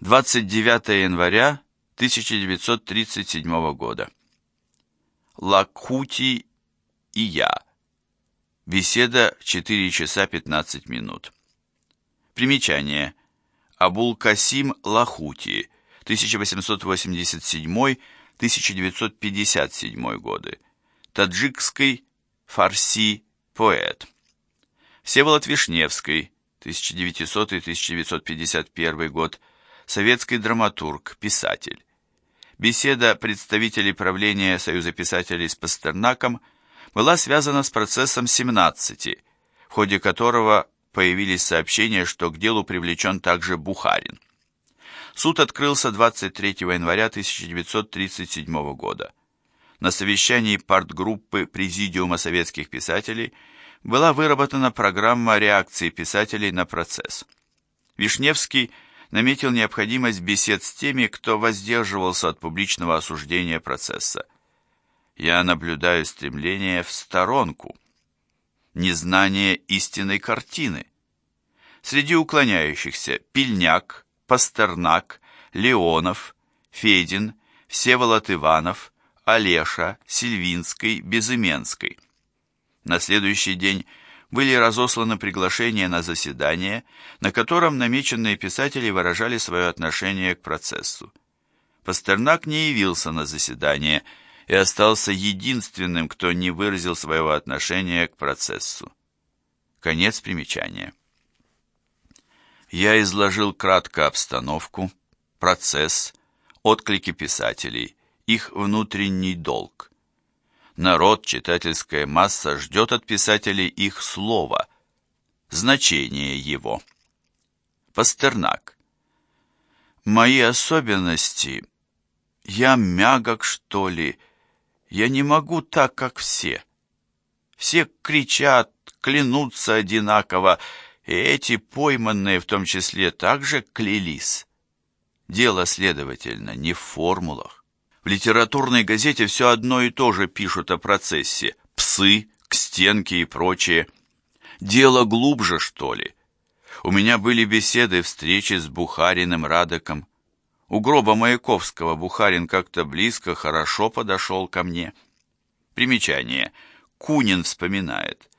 29 января 1937 года. Лакхути и я. Беседа в 4 часа 15 минут. Примечание. Абул-Касим Лахути, 1887-1957 годы. Таджикский фарси поэт. Всеволод Вишневский, 1900-1951 год, советский драматург, писатель. Беседа представителей правления Союза писателей с Пастернаком была связана с процессом 17, в ходе которого появились сообщения, что к делу привлечен также Бухарин. Суд открылся 23 января 1937 года. На совещании партгруппы Президиума советских писателей была выработана программа реакции писателей на процесс. Вишневский наметил необходимость бесед с теми, кто воздерживался от публичного осуждения процесса. Я наблюдаю стремление в сторонку, незнание истинной картины. Среди уклоняющихся Пильняк, Пастернак, Леонов, Федин, Всеволод Иванов, Олеша, Сильвинской, Безыменской. На следующий день были разосланы приглашения на заседание, на котором намеченные писатели выражали свое отношение к процессу. Пастернак не явился на заседание и остался единственным, кто не выразил своего отношения к процессу. Конец примечания. Я изложил кратко обстановку, процесс, отклики писателей, их внутренний долг. Народ, читательская масса ждет от писателей их слова, значение его. Пастернак. Мои особенности. Я мягок, что ли. Я не могу так, как все. Все кричат, клянутся одинаково, и эти пойманные в том числе также клялись. Дело, следовательно, не в формулах. В литературной газете все одно и то же пишут о процессе. Псы, к стенке и прочее. Дело глубже, что ли? У меня были беседы, встречи с Бухариным, Радоком. У гроба Маяковского Бухарин как-то близко, хорошо подошел ко мне. Примечание. Кунин вспоминает.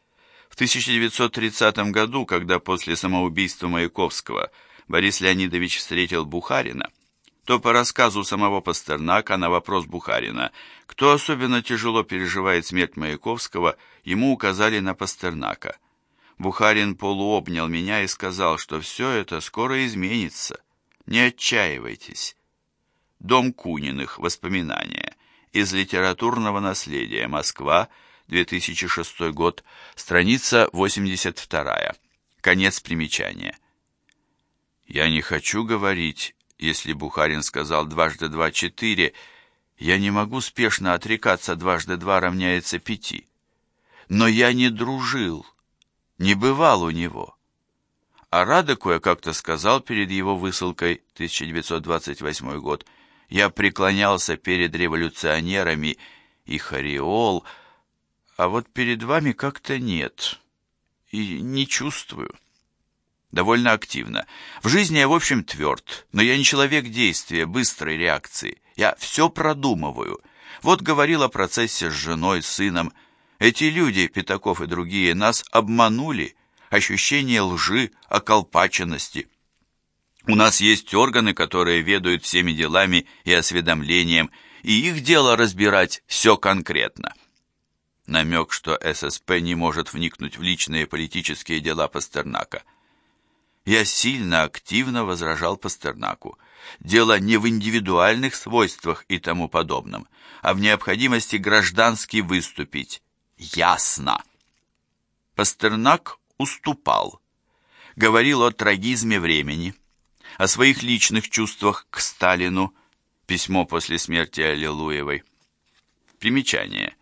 В 1930 году, когда после самоубийства Маяковского Борис Леонидович встретил Бухарина, то по рассказу самого Пастернака на вопрос Бухарина, кто особенно тяжело переживает смерть Маяковского, ему указали на Пастернака. Бухарин полуобнял меня и сказал, что все это скоро изменится. Не отчаивайтесь. Дом Куниных. Воспоминания. Из литературного наследия. Москва. 2006 год. Страница 82. Конец примечания. Я не хочу говорить если Бухарин сказал дважды два четыре, я не могу спешно отрекаться дважды два равняется пяти. Но я не дружил, не бывал у него. А Радоку я как-то сказал перед его высылкой, 1928 год, я преклонялся перед революционерами и Хариол, а вот перед вами как-то нет, и не чувствую довольно активно. В жизни я, в общем, тверд, но я не человек действия, быстрой реакции. Я все продумываю. Вот говорил о процессе с женой, сыном. Эти люди, Пятаков и другие, нас обманули. Ощущение лжи, околпаченности. У нас есть органы, которые ведают всеми делами и осведомлением, и их дело разбирать все конкретно. Намек, что ССП не может вникнуть в личные политические дела Пастернака – я сильно активно возражал Пастернаку. Дело не в индивидуальных свойствах и тому подобном, а в необходимости граждански выступить. Ясно. Пастернак уступал. Говорил о трагизме времени, о своих личных чувствах к Сталину, письмо после смерти Аллилуевой. Примечание.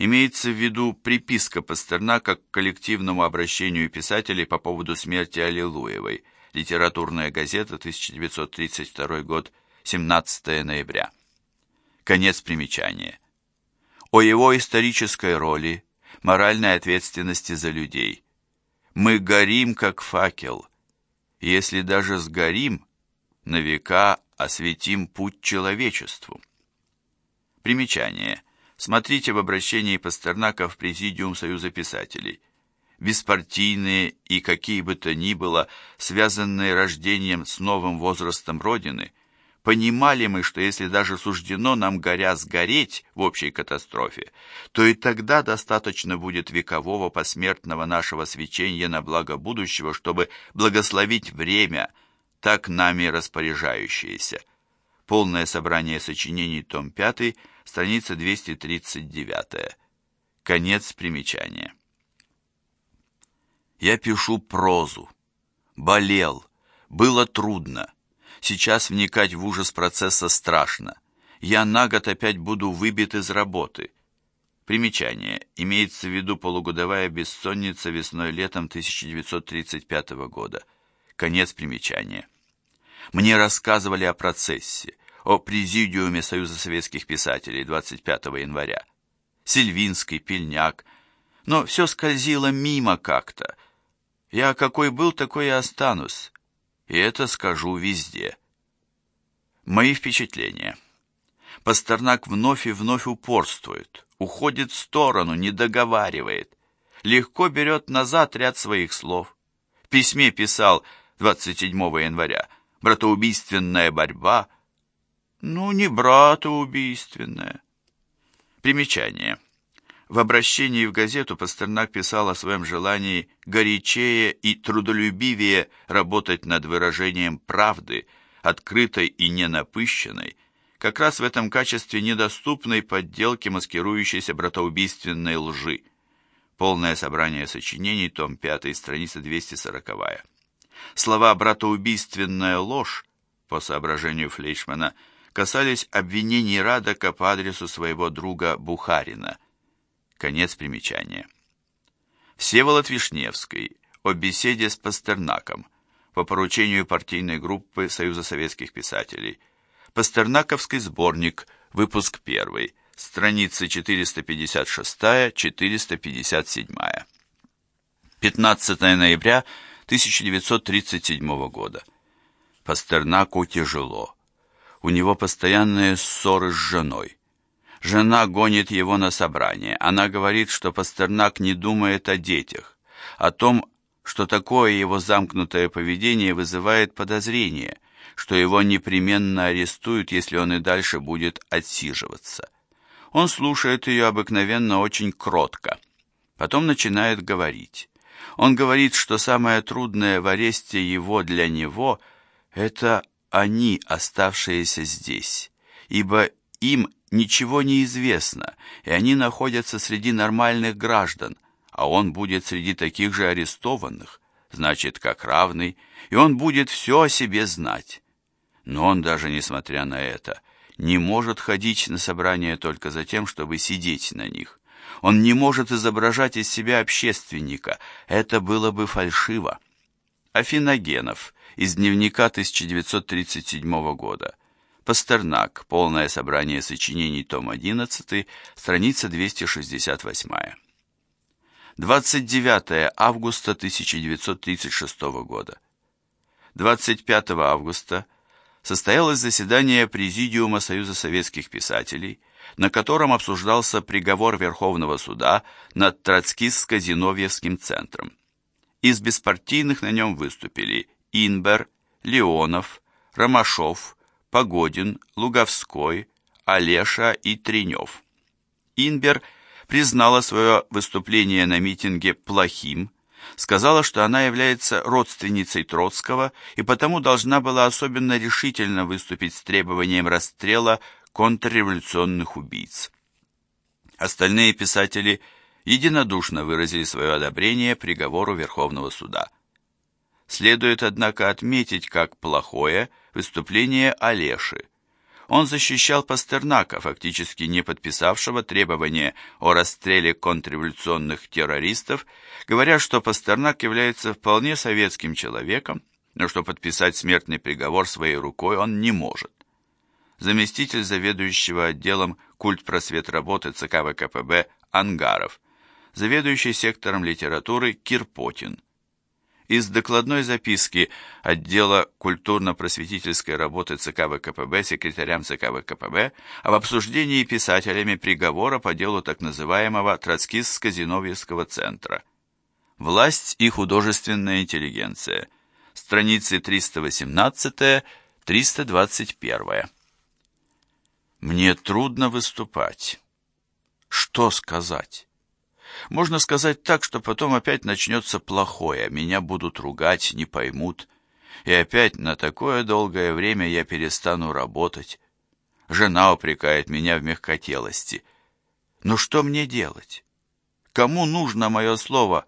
Имеется в виду приписка Пастернака к коллективному обращению писателей по поводу смерти Аллилуевой. Литературная газета, 1932 год, 17 ноября. Конец примечания. О его исторической роли, моральной ответственности за людей. Мы горим, как факел. Если даже сгорим, на века осветим путь человечеству. Примечание. Смотрите в обращении Пастернака в Президиум Союза писателей. Беспартийные и какие бы то ни было, связанные рождением с новым возрастом Родины, понимали мы, что если даже суждено нам горя сгореть в общей катастрофе, то и тогда достаточно будет векового посмертного нашего свечения на благо будущего, чтобы благословить время, так нами распоряжающееся. Полное собрание сочинений, том 5, страница 239. Конец примечания. Я пишу прозу. Болел. Было трудно. Сейчас вникать в ужас процесса страшно. Я на год опять буду выбит из работы. Примечание. Имеется в виду полугодовая бессонница весной-летом 1935 года. Конец примечания. Мне рассказывали о процессе, о президиуме Союза советских писателей 25 января. Сильвинский, Пельняк. Но все скользило мимо как-то. Я какой был, такой и останусь и это скажу везде. Мои впечатления. Пастернак вновь и вновь упорствует, уходит в сторону, не договаривает, легко берет назад ряд своих слов. В письме писал 27 января «Братоубийственная борьба». Ну, не братоубийственная. Примечание. В обращении в газету Пастернак писал о своем желании горячее и трудолюбивее работать над выражением правды, открытой и ненапыщенной, как раз в этом качестве недоступной подделки маскирующейся братоубийственной лжи. Полное собрание сочинений, том 5, страница 240. Слова «братоубийственная ложь» по соображению Флейшмана касались обвинений Радока по адресу своего друга Бухарина – Конец примечания. Всеволод Вишневский о беседе с Пастернаком по поручению партийной группы Союза советских писателей. Пастернаковский сборник, выпуск 1, страницы 456-457. 15 ноября 1937 года. Пастернаку тяжело. У него постоянные ссоры с женой. Жена гонит его на собрание. Она говорит, что Пастернак не думает о детях, о том, что такое его замкнутое поведение вызывает подозрение, что его непременно арестуют, если он и дальше будет отсиживаться. Он слушает ее обыкновенно очень кротко. Потом начинает говорить. Он говорит, что самое трудное в аресте его для него – это они, оставшиеся здесь, ибо им ничего не известно, и они находятся среди нормальных граждан, а он будет среди таких же арестованных, значит, как равный, и он будет все о себе знать. Но он даже, несмотря на это, не может ходить на собрания только за тем, чтобы сидеть на них. Он не может изображать из себя общественника, это было бы фальшиво. Афиногенов из дневника 1937 года. Пастернак. Полное собрание сочинений, том 11, страница 268. 29 августа 1936 года. 25 августа состоялось заседание Президиума Союза советских писателей, на котором обсуждался приговор Верховного суда над Троцкистско-Зиновьевским центром. Из беспартийных на нем выступили Инбер, Леонов, Ромашов, Погодин, Луговской, Олеша и Тренев. Инбер признала свое выступление на митинге плохим, сказала, что она является родственницей Троцкого и потому должна была особенно решительно выступить с требованием расстрела контрреволюционных убийц. Остальные писатели единодушно выразили свое одобрение приговору Верховного суда. Следует, однако, отметить как плохое выступление Олеши. Он защищал Пастернака, фактически не подписавшего требования о расстреле контрреволюционных террористов, говоря, что Пастернак является вполне советским человеком, но что подписать смертный приговор своей рукой он не может. Заместитель заведующего отделом культ работы ЦК ВКПБ Ангаров, заведующий сектором литературы Кирпотин – из докладной записки отдела культурно-просветительской работы ЦК ВКПБ секретарям ЦК ВКПБ об обсуждении писателями приговора по делу так называемого Троцкистско-Зиновьевского центра. Власть и художественная интеллигенция. Страницы 318-321. Мне трудно выступать. Что сказать? Можно сказать так, что потом опять начнется плохое, меня будут ругать, не поймут, и опять на такое долгое время я перестану работать. Жена упрекает меня в мягкотелости. Но что мне делать? Кому нужно мое слово?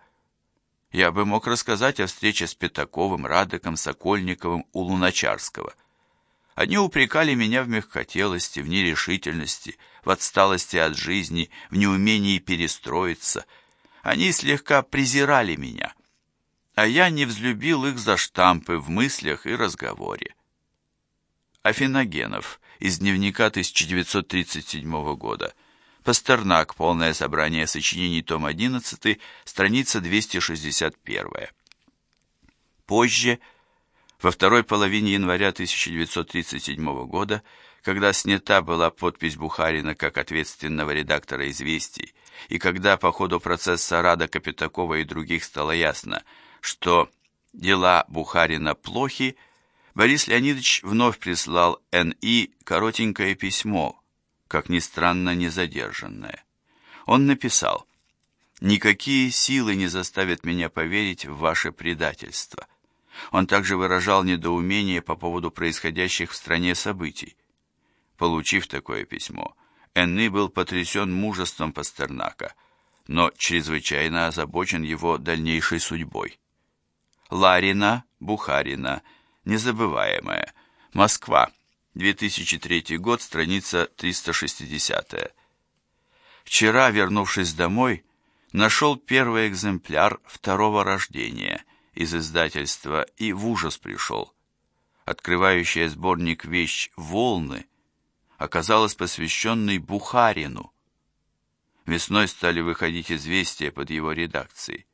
Я бы мог рассказать о встрече с Пятаковым, Радыком, Сокольниковым у Луначарского. Они упрекали меня в мягкотелости, в нерешительности, в отсталости от жизни, в неумении перестроиться. Они слегка презирали меня, а я не взлюбил их за штампы в мыслях и разговоре. Афиногенов из дневника 1937 года. Пастернак. Полное собрание сочинений. Том 11. Страница 261. Позже во второй половине января 1937 года, когда снята была подпись Бухарина как ответственного редактора «Известий», и когда по ходу процесса Рада Капитакова и других стало ясно, что дела Бухарина плохи, Борис Леонидович вновь прислал Н.И. коротенькое письмо, как ни странно, незадержанное. Он написал «Никакие силы не заставят меня поверить в ваше предательство». Он также выражал недоумение по поводу происходящих в стране событий. Получив такое письмо, Энны был потрясен мужеством Пастернака, но чрезвычайно озабочен его дальнейшей судьбой. Ларина, Бухарина, незабываемая, Москва, 2003 год, страница 360. Вчера, вернувшись домой, нашел первый экземпляр второго рождения – из издательства и в ужас пришел. Открывающая сборник «Вещь волны» оказалась посвященной Бухарину. Весной стали выходить известия под его редакцией.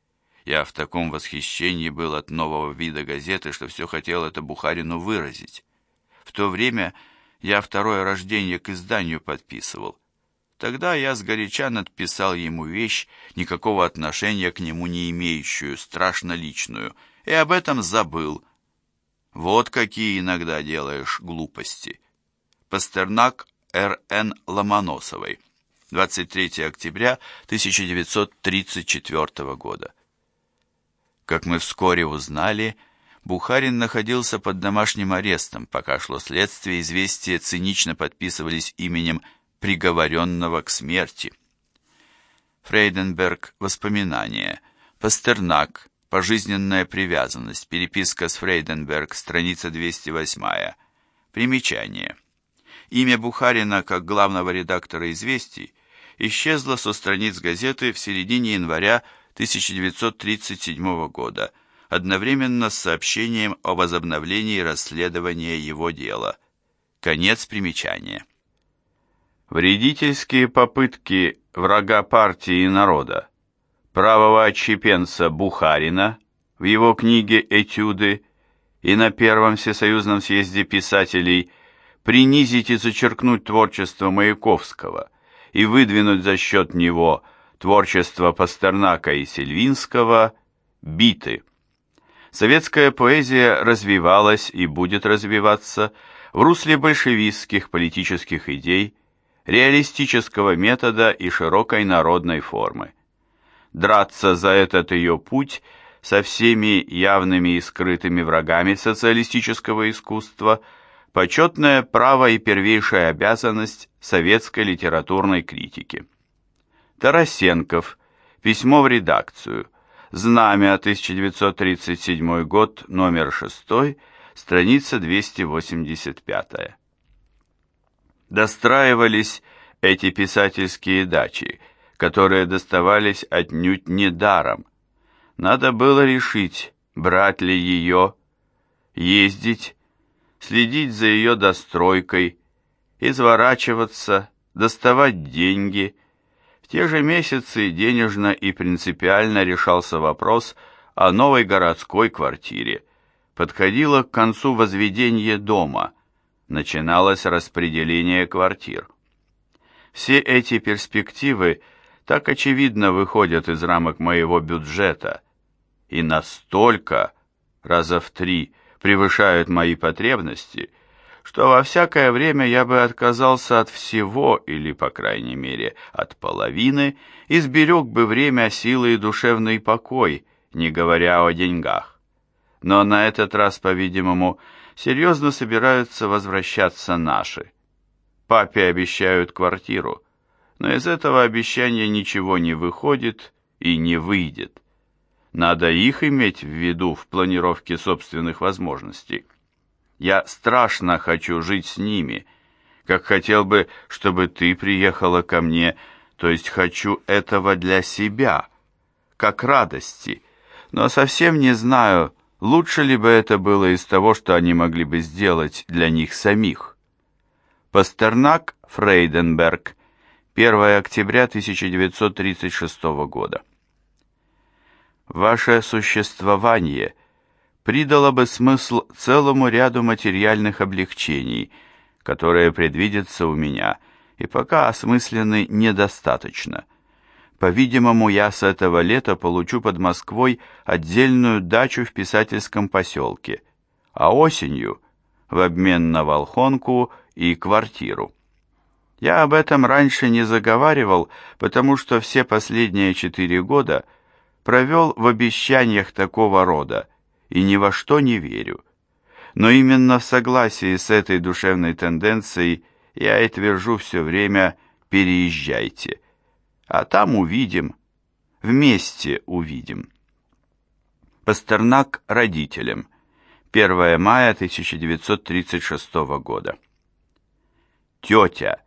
Я в таком восхищении был от нового вида газеты, что все хотел это Бухарину выразить. В то время я второе рождение к изданию подписывал. Тогда я сгоряча надписал ему вещь, никакого отношения к нему не имеющую, страшно личную, и об этом забыл. Вот какие иногда делаешь глупости. Пастернак Р.Н. Ломоносовой. 23 октября 1934 года. Как мы вскоре узнали, Бухарин находился под домашним арестом, пока шло следствие, известия цинично подписывались именем приговоренного к смерти. Фрейденберг. Воспоминания. Пастернак. Пожизненная привязанность. Переписка с Фрейденберг. Страница 208. Примечание. Имя Бухарина как главного редактора «Известий» исчезло со страниц газеты в середине января 1937 года, одновременно с сообщением о возобновлении расследования его дела. Конец примечания. Вредительские попытки врага партии и народа, правого отщепенца Бухарина в его книге «Этюды» и на Первом Всесоюзном съезде писателей принизить и зачеркнуть творчество Маяковского и выдвинуть за счет него творчество Пастернака и Сельвинского биты. Советская поэзия развивалась и будет развиваться в русле большевистских политических идей, реалистического метода и широкой народной формы. Драться за этот ее путь со всеми явными и скрытыми врагами социалистического искусства – почетное право и первейшая обязанность советской литературной критики. Тарасенков. Письмо в редакцию. Знамя, 1937 год, номер 6, страница 285 достраивались эти писательские дачи, которые доставались отнюдь не даром. Надо было решить, брать ли ее, ездить, следить за ее достройкой, изворачиваться, доставать деньги. В те же месяцы денежно и принципиально решался вопрос о новой городской квартире. Подходило к концу возведение дома, начиналось распределение квартир. Все эти перспективы так очевидно выходят из рамок моего бюджета и настолько, раза в три, превышают мои потребности, что во всякое время я бы отказался от всего, или, по крайней мере, от половины, и сберег бы время, силы и душевный покой, не говоря о деньгах. Но на этот раз, по-видимому, серьезно собираются возвращаться наши. Папе обещают квартиру, но из этого обещания ничего не выходит и не выйдет. Надо их иметь в виду в планировке собственных возможностей. Я страшно хочу жить с ними, как хотел бы, чтобы ты приехала ко мне, то есть хочу этого для себя, как радости, но совсем не знаю, лучше ли бы это было из того, что они могли бы сделать для них самих. Пастернак, Фрейденберг, 1 октября 1936 года. Ваше существование – придало бы смысл целому ряду материальных облегчений, которые предвидятся у меня, и пока осмыслены недостаточно. По-видимому, я с этого лета получу под Москвой отдельную дачу в писательском поселке, а осенью в обмен на волхонку и квартиру. Я об этом раньше не заговаривал, потому что все последние четыре года провел в обещаниях такого рода – и ни во что не верю. Но именно в согласии с этой душевной тенденцией я и твержу все время «переезжайте». А там увидим, вместе увидим. Пастернак родителям. 1 мая 1936 года. Тетя,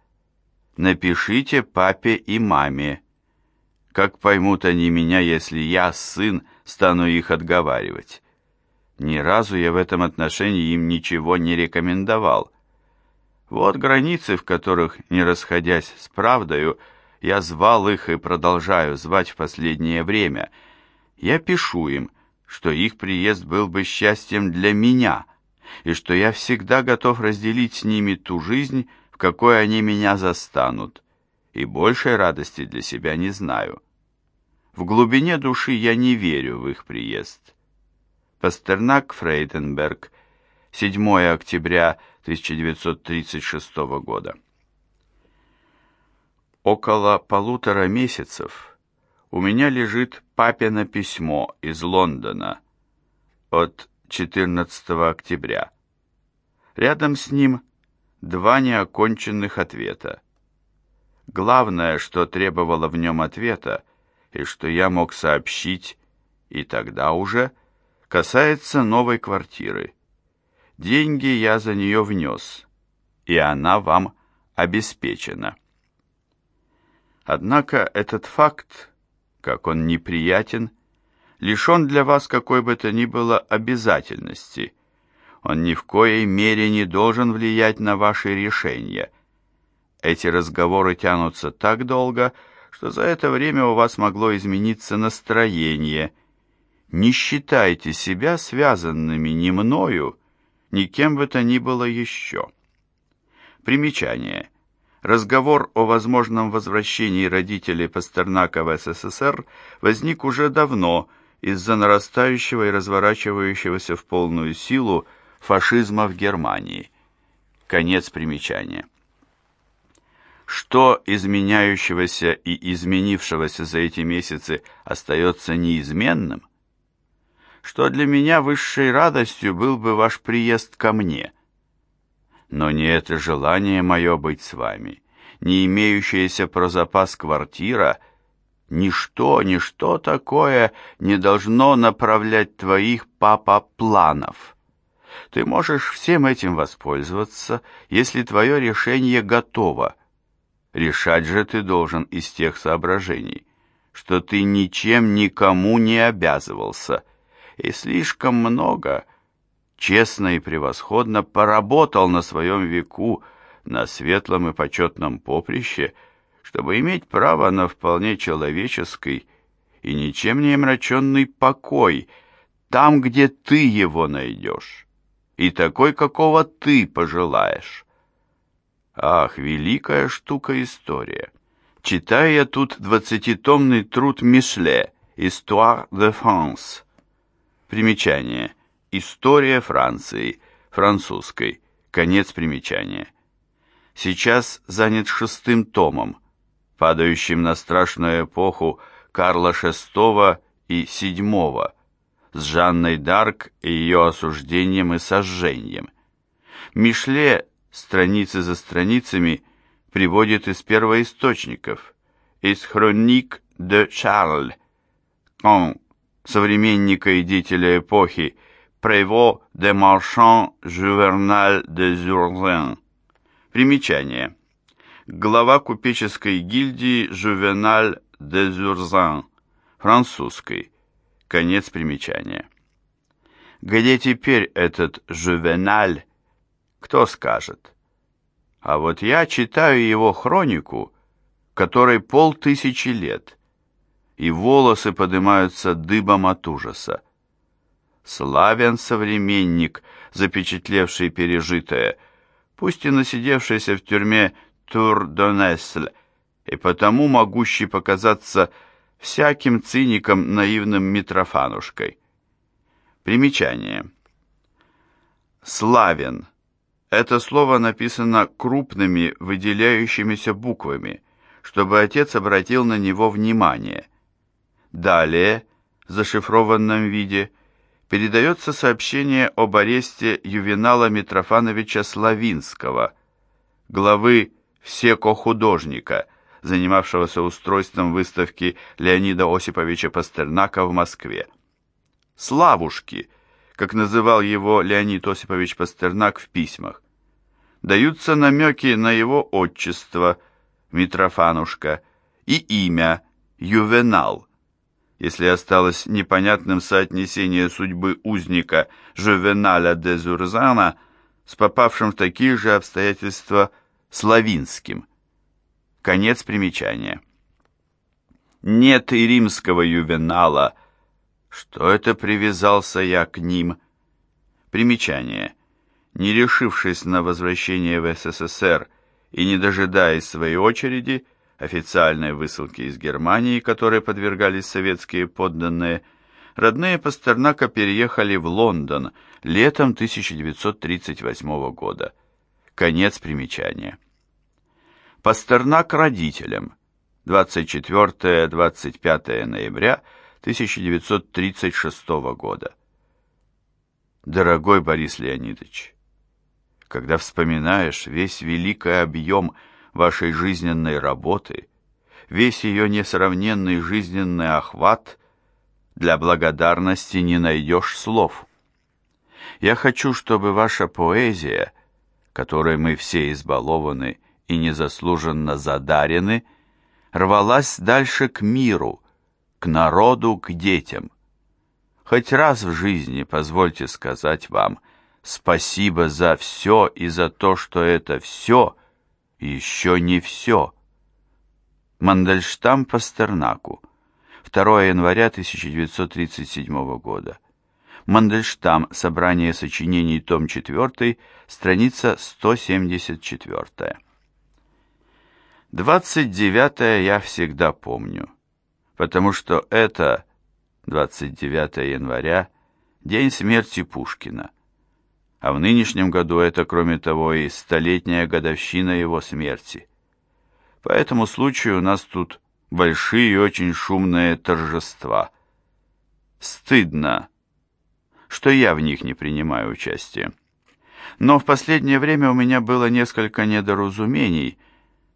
напишите папе и маме. Как поймут они меня, если я, сын, стану их отговаривать? Ни разу я в этом отношении им ничего не рекомендовал. Вот границы, в которых, не расходясь с правдою, я звал их и продолжаю звать в последнее время. Я пишу им, что их приезд был бы счастьем для меня, и что я всегда готов разделить с ними ту жизнь, в какой они меня застанут, и большей радости для себя не знаю. В глубине души я не верю в их приезд. Пастернак Фрейденберг, 7 октября 1936 года. Около полутора месяцев у меня лежит папино письмо из Лондона от 14 октября. Рядом с ним два неоконченных ответа. Главное, что требовало в нем ответа, и что я мог сообщить, и тогда уже – касается новой квартиры. Деньги я за нее внес, и она вам обеспечена. Однако этот факт, как он неприятен, лишен для вас какой бы то ни было обязательности. Он ни в коей мере не должен влиять на ваши решения. Эти разговоры тянутся так долго, что за это время у вас могло измениться настроение – не считайте себя связанными ни мною, ни кем бы то ни было еще. Примечание. Разговор о возможном возвращении родителей Пастернака в СССР возник уже давно из-за нарастающего и разворачивающегося в полную силу фашизма в Германии. Конец примечания. Что изменяющегося и изменившегося за эти месяцы остается неизменным? что для меня высшей радостью был бы ваш приезд ко мне. Но не это желание мое быть с вами, не имеющаяся про запас квартира, ничто, ничто такое не должно направлять твоих, папа, планов. Ты можешь всем этим воспользоваться, если твое решение готово. Решать же ты должен из тех соображений, что ты ничем никому не обязывался, и слишком много, честно и превосходно поработал на своем веку на светлом и почетном поприще, чтобы иметь право на вполне человеческий и ничем не омраченный покой, там, где ты его найдешь, и такой, какого ты пожелаешь. Ах, великая штука история! Читаю я тут двадцатитомный труд Мишле «Histoire de France». Примечание. История Франции, французской. Конец примечания. Сейчас занят шестым томом, падающим на страшную эпоху Карла VI и VII, с Жанной Дарк и ее осуждением и сожжением. Мишле страницы за страницами приводит из первоисточников, из хроник де Шарль, он, современника и деятеля эпохи, Prévost de Marchand Juvenal de Зурзен. Примечание. Глава купеческой гильдии Жувеналь де Зюрзан, французской. Конец примечания. Где теперь этот Жувеналь? Кто скажет? А вот я читаю его хронику, которой полтысячи лет, и волосы поднимаются дыбом от ужаса. Славен современник, запечатлевший пережитое, пусть и насидевшийся в тюрьме Тур-Донесль, и потому могущий показаться всяким циником наивным Митрофанушкой. Примечание. Славен – это слово написано крупными выделяющимися буквами, чтобы отец обратил на него внимание. Далее, в зашифрованном виде, передается сообщение об аресте Ювенала Митрофановича Славинского, главы всеко-художника, занимавшегося устройством выставки Леонида Осиповича Пастернака в Москве. «Славушки», как называл его Леонид Осипович Пастернак в письмах. Даются намеки на его отчество Митрофанушка и имя Ювенал. Если осталось непонятным соотнесение судьбы узника Жувеналя де Зурзана с попавшим в такие же обстоятельства Славинским. Конец примечания. Нет и римского Ювенала – что это привязался я к ним? Примечание. Не решившись на возвращение в СССР и не дожидаясь своей очереди, официальной высылки из Германии, которой подвергались советские подданные, родные Пастернака переехали в Лондон летом 1938 года. Конец примечания. Пастернак родителям. 24-25 ноября 1936 года. Дорогой Борис Леонидович, когда вспоминаешь весь великий объем вашей жизненной работы, весь ее несравненный жизненный охват, для благодарности не найдешь слов. Я хочу, чтобы ваша поэзия, которой мы все избалованы и незаслуженно задарены, рвалась дальше к миру, к народу, к детям. Хоть раз в жизни позвольте сказать вам спасибо за все и за то, что это все еще не все. Мандельштам Пастернаку. 2 января 1937 года. Мандельштам. Собрание сочинений. Том 4. Страница 174. 29 я всегда помню потому что это 29 января, день смерти Пушкина. А в нынешнем году это, кроме того, и столетняя годовщина его смерти. По этому случаю у нас тут большие и очень шумные торжества. Стыдно, что я в них не принимаю участия. Но в последнее время у меня было несколько недоразумений –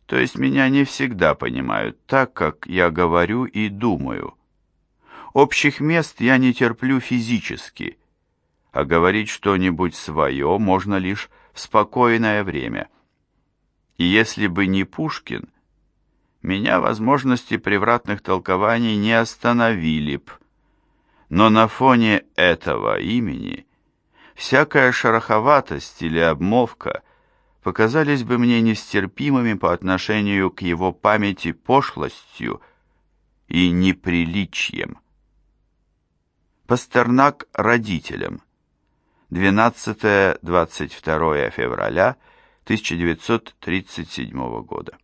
то есть меня не всегда понимают так, как я говорю и думаю. Общих мест я не терплю физически, а говорить что-нибудь свое можно лишь в спокойное время. И если бы не Пушкин, меня возможности превратных толкований не остановили б. Но на фоне этого имени всякая шероховатость или обмовка – показались бы мне нестерпимыми по отношению к его памяти пошлостью и неприличием. Пастернак родителям. 12-22 февраля 1937 года.